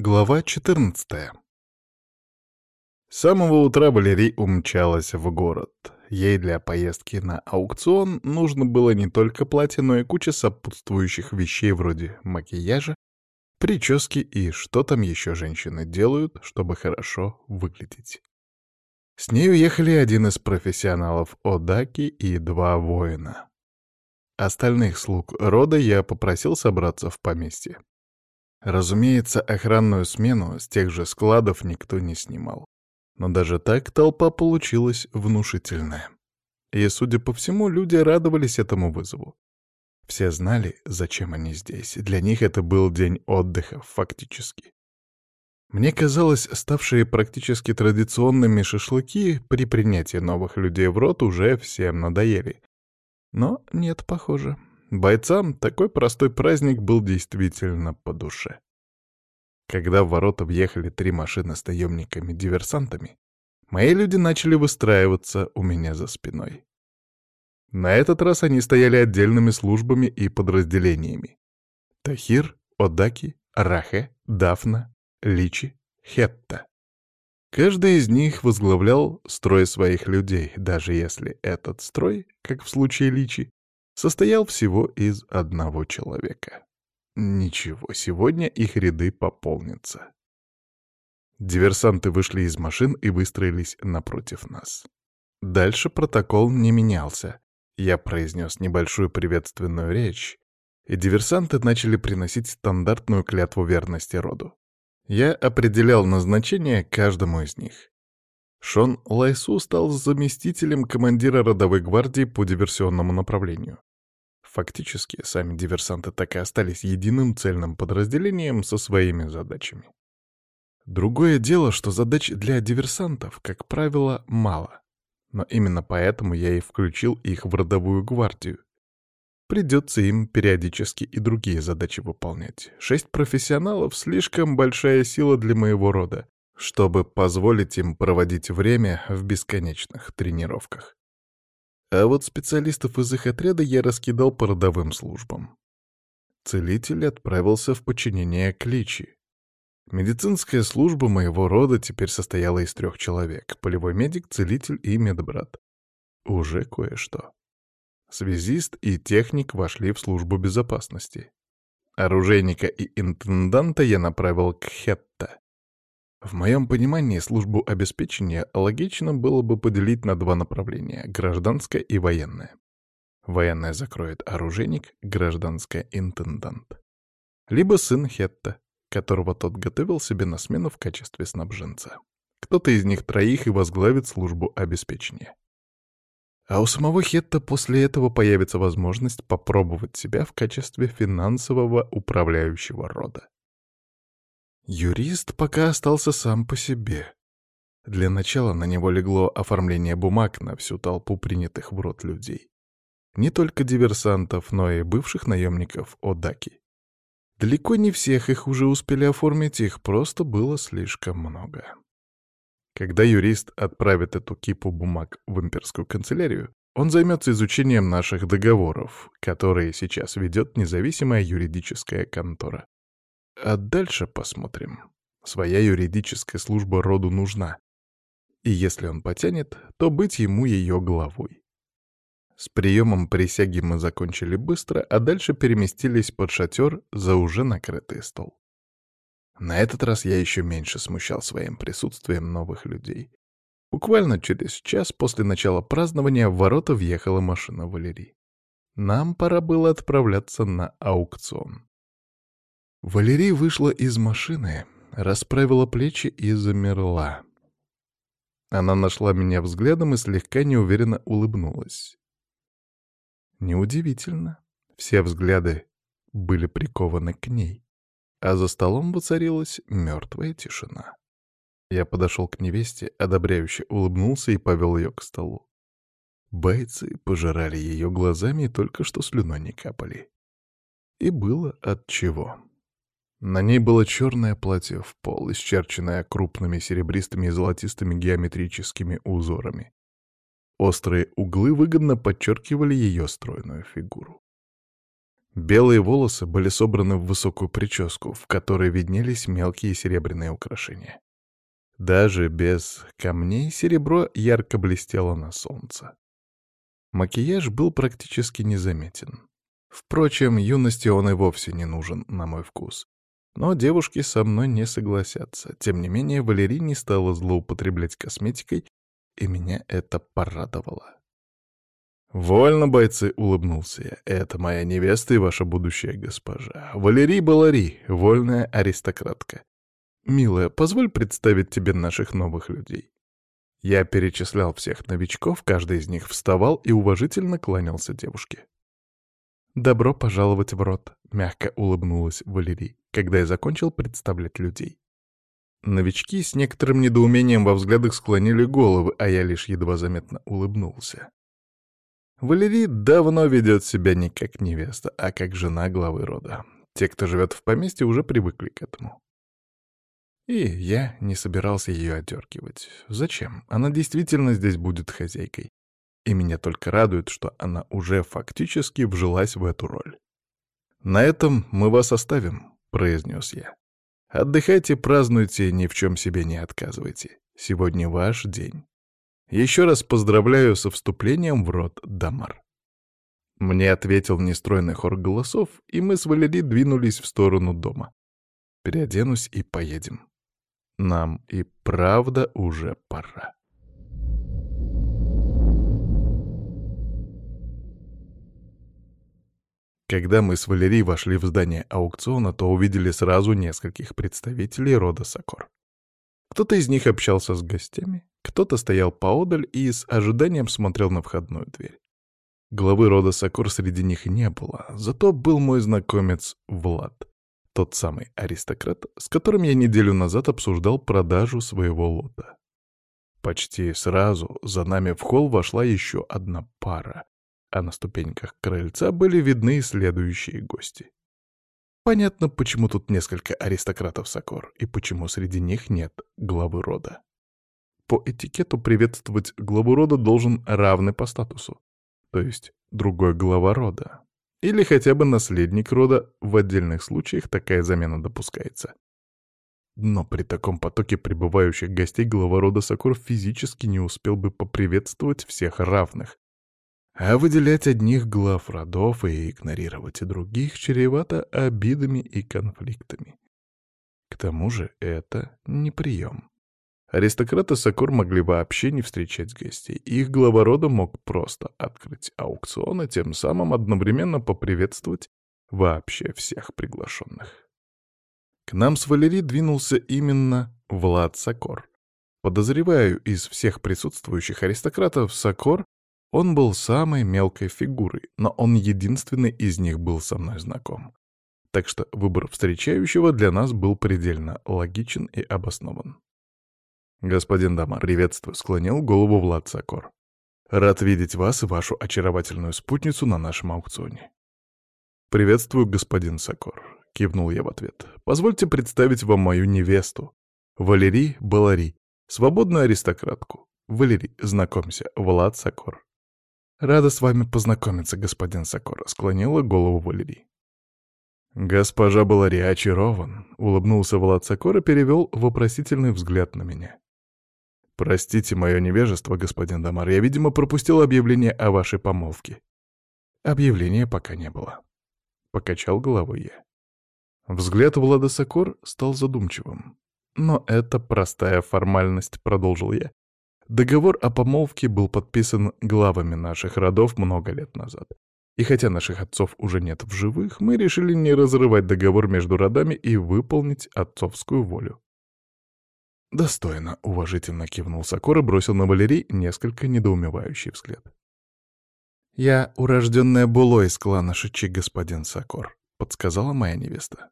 Глава 14 С самого утра Валерий умчалась в город. Ей для поездки на аукцион нужно было не только платье, но и куча сопутствующих вещей вроде макияжа, прически и что там еще женщины делают, чтобы хорошо выглядеть. С ней уехали один из профессионалов Одаки и два воина. Остальных слуг рода я попросил собраться в поместье. Разумеется, охранную смену с тех же складов никто не снимал. Но даже так толпа получилась внушительная. И, судя по всему, люди радовались этому вызову. Все знали, зачем они здесь. Для них это был день отдыха, фактически. Мне казалось, ставшие практически традиционными шашлыки при принятии новых людей в рот уже всем надоели. Но нет, похоже. Бойцам такой простой праздник был действительно по душе. Когда в ворота въехали три машины с наемниками-диверсантами, мои люди начали выстраиваться у меня за спиной. На этот раз они стояли отдельными службами и подразделениями. Тахир, Одаки, Рахе, Дафна, Личи, Хетта. Каждый из них возглавлял строй своих людей, даже если этот строй, как в случае Личи, состоял всего из одного человека. Ничего, сегодня их ряды пополнятся. Диверсанты вышли из машин и выстроились напротив нас. Дальше протокол не менялся. Я произнес небольшую приветственную речь, и диверсанты начали приносить стандартную клятву верности роду. Я определял назначение каждому из них. Шон Лайсу стал заместителем командира родовой гвардии по диверсионному направлению. Фактически, сами диверсанты так и остались единым цельным подразделением со своими задачами. Другое дело, что задач для диверсантов, как правило, мало. Но именно поэтому я и включил их в родовую гвардию. Придется им периодически и другие задачи выполнять. Шесть профессионалов — слишком большая сила для моего рода, чтобы позволить им проводить время в бесконечных тренировках. А вот специалистов из их отряда я раскидал по родовым службам. Целитель отправился в подчинение к Личи. Медицинская служба моего рода теперь состояла из трех человек — полевой медик, целитель и медбрат. Уже кое-что. Связист и техник вошли в службу безопасности. Оружейника и интенданта я направил к Хетта. В моем понимании службу обеспечения логично было бы поделить на два направления — гражданское и военное. Военное закроет оружейник, гражданское — интендант. Либо сын Хетта, которого тот готовил себе на смену в качестве снабженца. Кто-то из них троих и возглавит службу обеспечения. А у самого Хетта после этого появится возможность попробовать себя в качестве финансового управляющего рода. Юрист пока остался сам по себе. Для начала на него легло оформление бумаг на всю толпу принятых в рот людей. Не только диверсантов, но и бывших наемников Одаки. Далеко не всех их уже успели оформить, их просто было слишком много. Когда юрист отправит эту кипу бумаг в имперскую канцелярию, он займется изучением наших договоров, которые сейчас ведет независимая юридическая контора. А дальше посмотрим. Своя юридическая служба роду нужна. И если он потянет, то быть ему ее главой. С приемом присяги мы закончили быстро, а дальше переместились под шатер за уже накрытый стол. На этот раз я еще меньше смущал своим присутствием новых людей. Буквально через час после начала празднования в ворота въехала машина Валерии. Нам пора было отправляться на аукцион. Валерий вышла из машины, расправила плечи и замерла. Она нашла меня взглядом и слегка неуверенно улыбнулась. Неудивительно. Все взгляды были прикованы к ней, а за столом воцарилась мертвая тишина. Я подошел к невесте, одобряюще улыбнулся и повел ее к столу. Бойцы пожирали ее глазами и только что слюной не капали. И было от чего. На ней было черное платье в пол, исчерченное крупными серебристыми и золотистыми геометрическими узорами. Острые углы выгодно подчеркивали ее стройную фигуру. Белые волосы были собраны в высокую прическу, в которой виднелись мелкие серебряные украшения. Даже без камней серебро ярко блестело на солнце. Макияж был практически незаметен. Впрочем, юности он и вовсе не нужен, на мой вкус. Но девушки со мной не согласятся. Тем не менее, Валерий не стала злоупотреблять косметикой, и меня это порадовало. «Вольно, бойцы!» — улыбнулся я. «Это моя невеста и ваша будущая госпожа. Валерий Балари, вольная аристократка. Милая, позволь представить тебе наших новых людей». Я перечислял всех новичков, каждый из них вставал и уважительно кланялся девушке. «Добро пожаловать в рот», — мягко улыбнулась Валерий, когда я закончил представлять людей. Новички с некоторым недоумением во взглядах склонили головы, а я лишь едва заметно улыбнулся. Валерий давно ведет себя не как невеста, а как жена главы рода. Те, кто живет в поместье, уже привыкли к этому. И я не собирался ее отдергивать. Зачем? Она действительно здесь будет хозяйкой. И меня только радует, что она уже фактически вжилась в эту роль. «На этом мы вас оставим», — произнес я. «Отдыхайте, празднуйте, ни в чем себе не отказывайте. Сегодня ваш день». Еще раз поздравляю со вступлением в род Дамар. Мне ответил нестройный хор голосов, и мы с Валери двинулись в сторону дома. Переоденусь и поедем. Нам и правда уже пора. Когда мы с Валерией вошли в здание аукциона, то увидели сразу нескольких представителей рода Сокор. Кто-то из них общался с гостями, кто-то стоял поодаль и с ожиданием смотрел на входную дверь. Главы рода Сокор среди них не было, зато был мой знакомец Влад, тот самый аристократ, с которым я неделю назад обсуждал продажу своего лота. Почти сразу за нами в холл вошла еще одна пара, а на ступеньках крыльца были видны следующие гости. Понятно, почему тут несколько аристократов Сокор, и почему среди них нет главы рода. По этикету приветствовать главу рода должен равный по статусу, то есть другой глава рода. Или хотя бы наследник рода, в отдельных случаях такая замена допускается. Но при таком потоке прибывающих гостей глава рода Сокор физически не успел бы поприветствовать всех равных, а выделять одних глав родов и игнорировать других чревато обидами и конфликтами. К тому же это не прием. Аристократы Сокор могли вообще не встречать гостей. Их глава рода мог просто открыть аукцион и тем самым одновременно поприветствовать вообще всех приглашенных. К нам с Валерий двинулся именно Влад Сокор. Подозреваю, из всех присутствующих аристократов Сокор он был самой мелкой фигурой, но он единственный из них был со мной знаком. Так что выбор встречающего для нас был предельно логичен и обоснован. «Господин Дамар, приветствую», — склонил голову Влад Сокор. «Рад видеть вас и вашу очаровательную спутницу на нашем аукционе». «Приветствую, господин Сокор», — кивнул я в ответ. «Позвольте представить вам мою невесту, Валерий Балари, свободную аристократку. Валерий, знакомься, Влад Сокор». «Рада с вами познакомиться, господин Сокор», — склонила голову Валерий. «Госпожа Балари очарован», — улыбнулся Влад Сокор и перевел вопросительный взгляд на меня. «Простите мое невежество, господин Дамар, я, видимо, пропустил объявление о вашей помолвке». Объявления пока не было. Покачал головой я. Взгляд Влада Сокор стал задумчивым. «Но это простая формальность», — продолжил я. Договор о помолвке был подписан главами наших родов много лет назад. И хотя наших отцов уже нет в живых, мы решили не разрывать договор между родами и выполнить отцовскую волю. «Достойно», — уважительно кивнул Сокор и бросил на Валерий несколько недоумевающий взгляд. «Я урожденная Було из клана Шичи, господин Сокор», — подсказала моя невеста.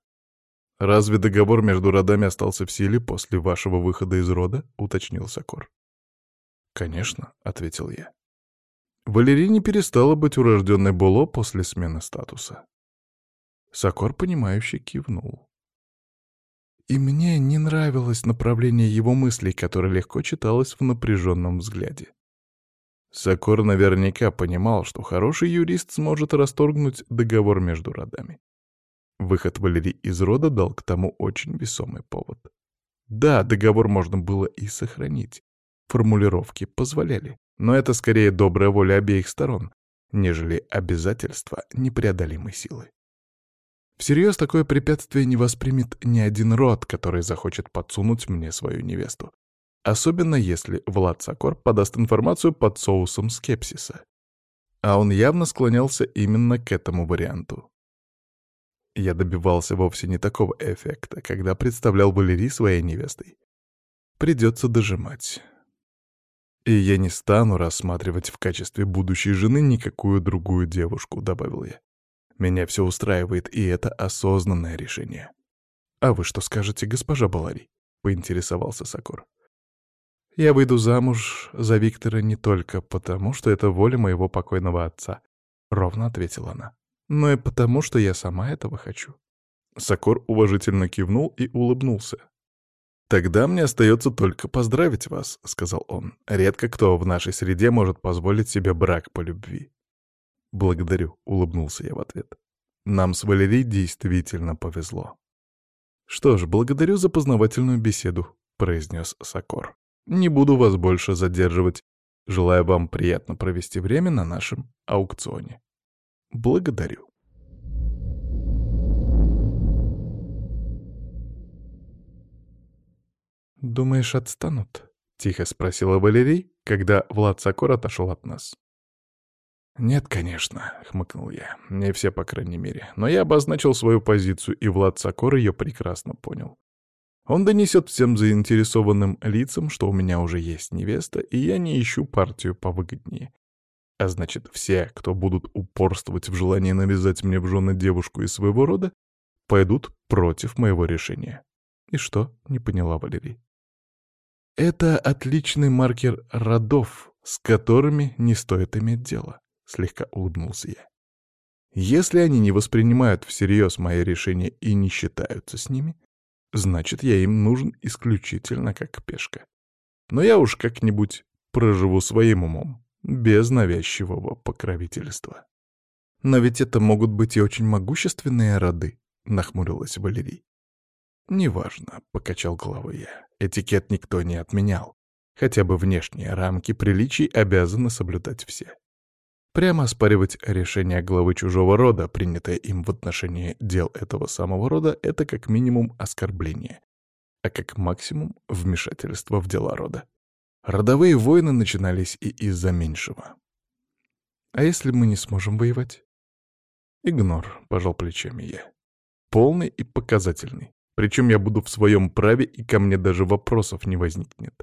«Разве договор между родами остался в силе после вашего выхода из рода?» — уточнил Сокор. «Конечно», — ответил я. Валерий не перестала быть урожденной Боло после смены статуса. Сокор, понимающе кивнул. И мне не нравилось направление его мыслей, которое легко читалось в напряженном взгляде. Сокор наверняка понимал, что хороший юрист сможет расторгнуть договор между родами. Выход Валерий из рода дал к тому очень весомый повод. Да, договор можно было и сохранить. Формулировки позволяли. Но это скорее добрая воля обеих сторон, нежели обязательства непреодолимой силы. Всерьез такое препятствие не воспримет ни один род, который захочет подсунуть мне свою невесту. Особенно если Влад Сокор подаст информацию под соусом скепсиса. А он явно склонялся именно к этому варианту. Я добивался вовсе не такого эффекта, когда представлял Валерий своей невестой. Придется дожимать. И я не стану рассматривать в качестве будущей жены никакую другую девушку, добавил я. Меня все устраивает, и это осознанное решение. «А вы что скажете, госпожа Балари?» — поинтересовался Сокор. Я выйду замуж за Виктора не только потому, что это воля моего покойного отца, — ровно ответила она, — но и потому, что я сама этого хочу. Сокор уважительно кивнул и улыбнулся. «Тогда мне остается только поздравить вас», — сказал он. «Редко кто в нашей среде может позволить себе брак по любви». «Благодарю», — улыбнулся я в ответ. «Нам с Валерией действительно повезло». «Что ж, благодарю за познавательную беседу», — произнес Сокор. Не буду вас больше задерживать. Желаю вам приятно провести время на нашем аукционе. Благодарю. «Думаешь, отстанут?» — тихо спросила Валерий, когда Влад Сокор отошел от нас. «Нет, конечно», — хмыкнул я. «Не все, по крайней мере. Но я обозначил свою позицию, и Влад Сокор ее прекрасно понял. Он донесет всем заинтересованным лицам, что у меня уже есть невеста, и я не ищу партию повыгоднее. А значит, все, кто будут упорствовать в желании навязать мне в жены девушку из своего рода, пойдут против моего решения. И что? Не поняла Валерий. Это отличный маркер родов, с которыми не стоит иметь дело, слегка улыбнулся я. Если они не воспринимают всерьез мои решения и не считаются с ними, Значит, я им нужен исключительно как пешка. Но я уж как-нибудь проживу своим умом, без навязчивого покровительства. Но ведь это могут быть и очень могущественные роды, нахмурилась Валерий. «Неважно», — покачал головой я. «Этикет никто не отменял. Хотя бы внешние рамки приличий обязаны соблюдать все. Прямо оспаривать решение главы чужого рода, принятое им в отношении дел этого самого рода, это как минимум оскорбление, а как максимум вмешательство в дела рода. Родовые войны начинались и из-за меньшего. А если мы не сможем воевать? Игнор, пожал плечами я. Полный и показательный. Причем я буду в своем праве, и ко мне даже вопросов не возникнет.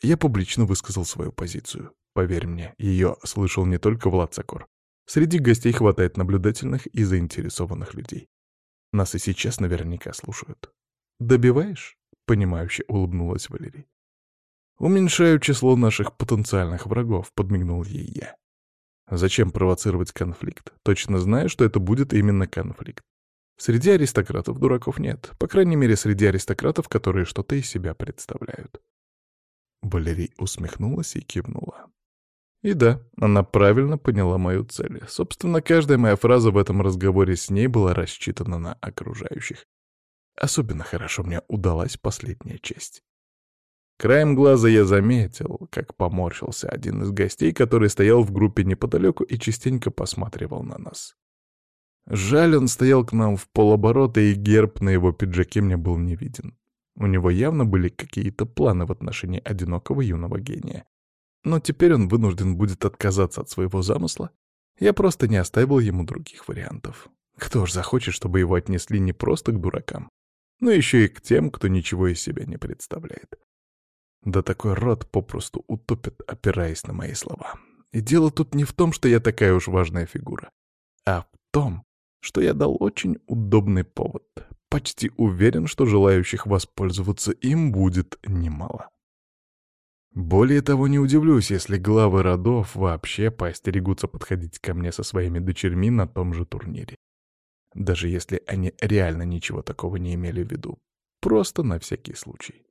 Я публично высказал свою позицию. Поверь мне, ее слышал не только Влад Сокор. Среди гостей хватает наблюдательных и заинтересованных людей. Нас и сейчас наверняка слушают. «Добиваешь?» — понимающе улыбнулась Валерий. «Уменьшаю число наших потенциальных врагов», — подмигнул ей я. «Зачем провоцировать конфликт? Точно знаю, что это будет именно конфликт. Среди аристократов дураков нет, по крайней мере, среди аристократов, которые что-то из себя представляют». Валерий усмехнулась и кивнула. И да, она правильно поняла мою цель. Собственно, каждая моя фраза в этом разговоре с ней была рассчитана на окружающих. Особенно хорошо мне удалась последняя часть. Краем глаза я заметил, как поморщился один из гостей, который стоял в группе неподалеку и частенько посматривал на нас. Жаль, он стоял к нам в полоборота, и герб на его пиджаке мне был не виден. У него явно были какие-то планы в отношении одинокого юного гения. Но теперь он вынужден будет отказаться от своего замысла. Я просто не оставил ему других вариантов. Кто ж захочет, чтобы его отнесли не просто к дуракам, но еще и к тем, кто ничего из себя не представляет. Да такой род попросту утопит, опираясь на мои слова. И дело тут не в том, что я такая уж важная фигура, а в том, что я дал очень удобный повод. Почти уверен, что желающих воспользоваться им будет немало. Более того, не удивлюсь, если главы родов вообще поостерегутся подходить ко мне со своими дочерьми на том же турнире. Даже если они реально ничего такого не имели в виду. Просто на всякий случай.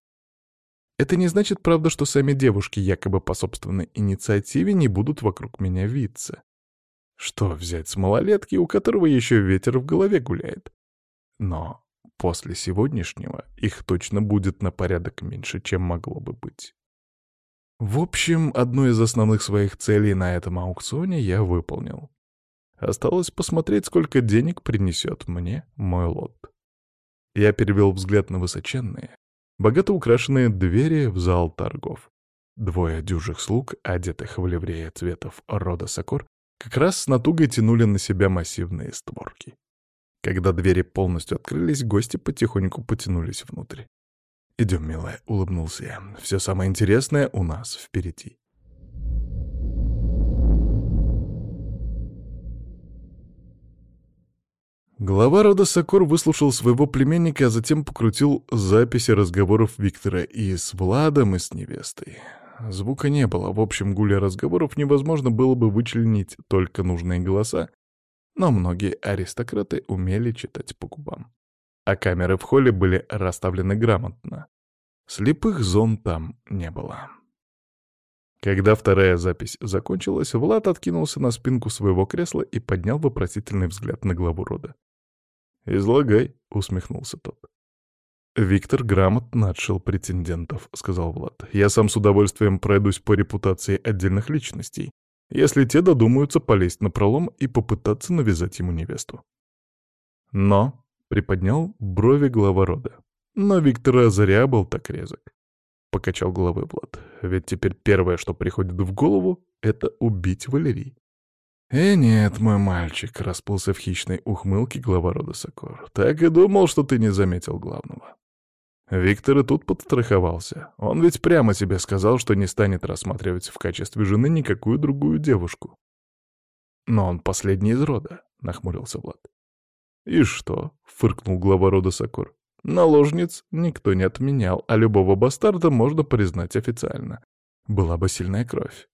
Это не значит, правда, что сами девушки якобы по собственной инициативе не будут вокруг меня виться. Что взять с малолетки, у которого еще ветер в голове гуляет? Но после сегодняшнего их точно будет на порядок меньше, чем могло бы быть. В общем, одну из основных своих целей на этом аукционе я выполнил. Осталось посмотреть, сколько денег принесет мне мой лот. Я перевел взгляд на высоченные, богато украшенные двери в зал торгов. Двое дюжих слуг, одетых в ливрея цветов рода Сокор, как раз с натугой тянули на себя массивные створки. Когда двери полностью открылись, гости потихоньку потянулись внутрь. «Идем, милая», — улыбнулся я. «Все самое интересное у нас впереди». Глава рода Сокор выслушал своего племенника, а затем покрутил записи разговоров Виктора и с Владом, и с невестой. Звука не было, в общем гуля разговоров невозможно было бы вычленить только нужные голоса, но многие аристократы умели читать по губам. А камеры в холле были расставлены грамотно. Слепых зон там не было. Когда вторая запись закончилась, Влад откинулся на спинку своего кресла и поднял вопросительный взгляд на главу рода. «Излагай», — усмехнулся тот. «Виктор грамотно отшил претендентов», — сказал Влад. «Я сам с удовольствием пройдусь по репутации отдельных личностей, если те додумаются полезть на пролом и попытаться навязать ему невесту». «Но», — приподнял брови глава рода, — «но Виктора зря был так резок». Покачал головой Влад. «Ведь теперь первое, что приходит в голову, — это убить Валерий. «Э, нет, мой мальчик», — расплылся в хищной ухмылке глава рода Сокор. «Так и думал, что ты не заметил главного». Виктор и тут подстраховался. Он ведь прямо тебе сказал, что не станет рассматривать в качестве жены никакую другую девушку. «Но он последний из рода», — нахмурился Влад. «И что?» — фыркнул глава рода Сокор. «Наложниц никто не отменял, а любого бастарда можно признать официально. Была бы сильная кровь.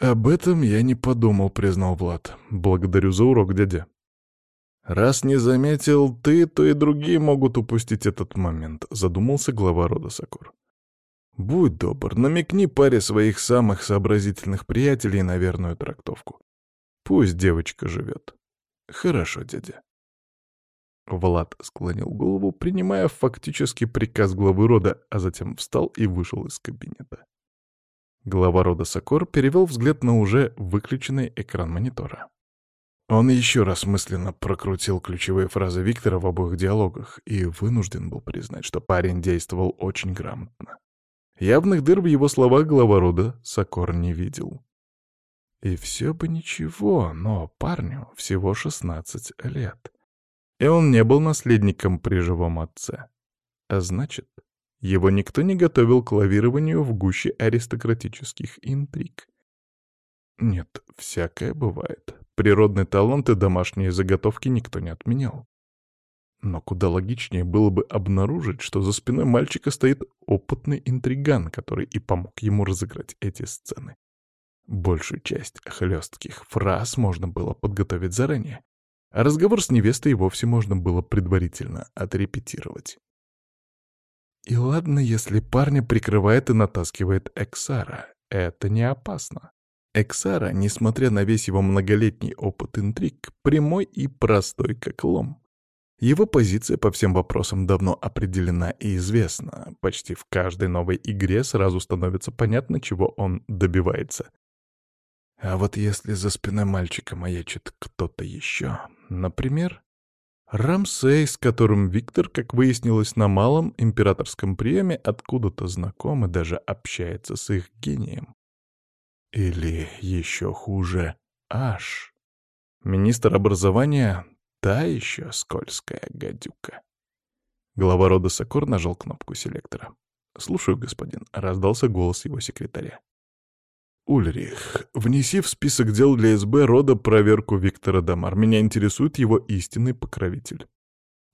«Об этом я не подумал», — признал Влад. «Благодарю за урок, дядя». «Раз не заметил ты, то и другие могут упустить этот момент», — задумался глава рода Сакур. «Будь добр, намекни паре своих самых сообразительных приятелей на верную трактовку. Пусть девочка живет». «Хорошо, дядя». Влад склонил голову, принимая фактически приказ главы рода, а затем встал и вышел из кабинета. Глава рода Сокор перевел взгляд на уже выключенный экран монитора. Он еще раз мысленно прокрутил ключевые фразы Виктора в обоих диалогах и вынужден был признать, что парень действовал очень грамотно. Явных дыр в его словах глава Сокор не видел. И все бы ничего, но парню всего 16 лет. И он не был наследником при живом отце. А значит, его никто не готовил к лавированию в гуще аристократических интриг. Нет, всякое бывает. Природный талант и домашние заготовки никто не отменял. Но куда логичнее было бы обнаружить, что за спиной мальчика стоит опытный интриган, который и помог ему разыграть эти сцены. Большую часть хлестких фраз можно было подготовить заранее, а разговор с невестой вовсе можно было предварительно отрепетировать. И ладно, если парня прикрывает и натаскивает Эксара. Это не опасно. Эксара, несмотря на весь его многолетний опыт интриг, прямой и простой как лом. Его позиция по всем вопросам давно определена и известна. Почти в каждой новой игре сразу становится понятно, чего он добивается. А вот если за спиной мальчика маячит кто-то еще, например, Рамсей, с которым Виктор, как выяснилось на малом императорском приеме, откуда-то знаком и даже общается с их гением. Или еще хуже, Аш. Министр образования — та еще скользкая гадюка. Глава рода Сокор нажал кнопку селектора. «Слушаю, господин», — раздался голос его секретаря. Ульрих, внеси в список дел для СБ рода проверку Виктора Дамар. Меня интересует его истинный покровитель.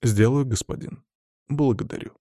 Сделаю, господин. Благодарю.